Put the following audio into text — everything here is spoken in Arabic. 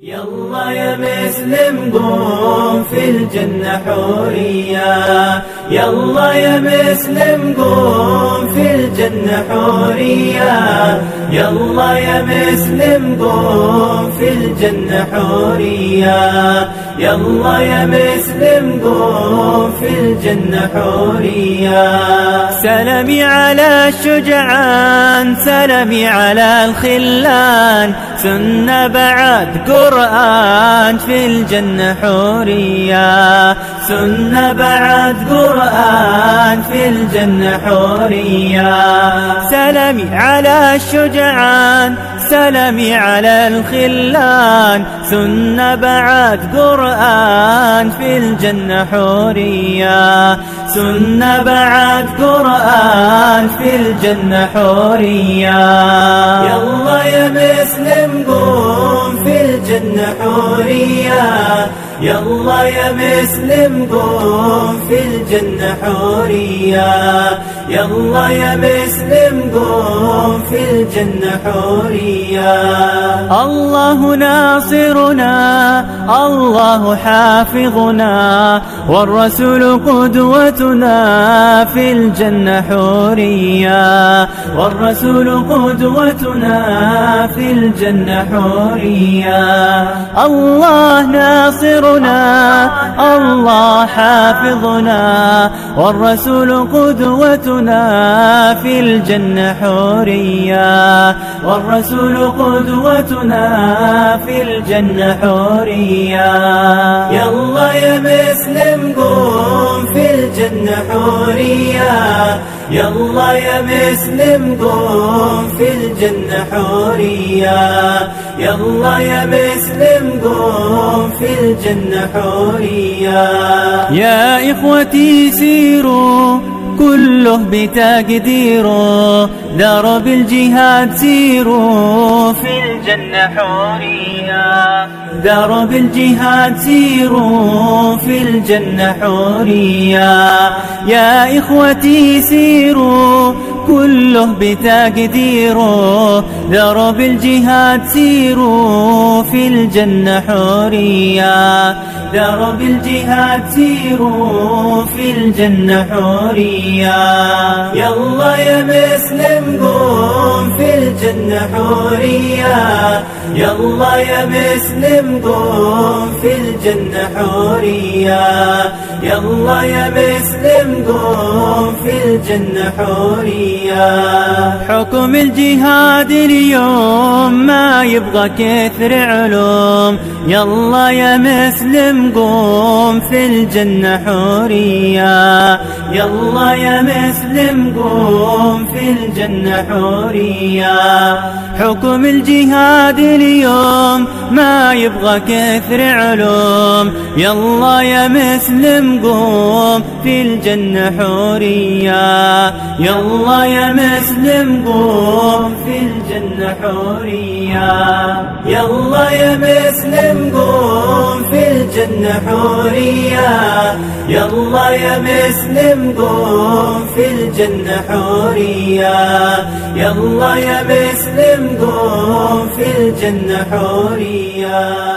يلا يا مسلم قوم في الجنة حورية. يلا يا مسلم قوم في الجنة حورية. يلا يا مسلم قوم في الجنة حورية. يلا يا مسلم قوم في الجنة حورية. سلمي على الشجعان سلمي على الخلان. سنة بعد قرآن في الجنة حورية. سنة بعد قرآن في الجنة حورية. سلمي على الشجعان سلمي على الخلان سنة بعد قرآن في الجنة حورية سنة بعد قرآن في الجنة حورية يلا يا مسلم قوم في الجنة حورية يلا يا مسلم قوم في الجنة حورية. يلا يا مسلم قوم في الجنة حورية. الله ناصرنا الله حافظنا والرسول قدوتنا في الجنة حورية. والرسول قدوتنا في الجنة حورية. الله ناصرنا الله حافظنا والرسول قدوتنا في الجنة حورية. والرسول قدوتنا في الجنة حورية. يلا يا مسلم قوم. الجنة حورية. يلا يا مسلم قوم في الجنة حورية. يلا يا مسلم قوم في الجنة حورية. يا إخوتي سيروا كله بتقديره درب الجهاد سيروا في الجنة حورية. درب الجهاد سيروا في الجنة حورية يا إخوتي سيروا كله بتقديره درب الجهاد سيروا في الجنة حورية درب الجهاد سيروا في الجنة حورية يلا يا مسلم قوم. في الجنة حورية. يلا يا مسلم قوم في الجنة حورية. يلا يا مسلم قوم في الجنة حورية. حكم الجهاد اليوم ما يبغى كثر علوم. يلا يا مسلم قوم في الجنة حورية. يلا يا مسلم قوم في الجنة حورية. حكم الجهاد اليوم ما يبغى كثر علوم. يلا يا مسلم قوم في الجنة حورية. يلا يا مسلم قوم في الجنة حورية. يلا يا مسلم قوم الجنة حورية يلا يا مسلم قوم في الجنة حورية يلا يا مسلم قوم في الجنة حورية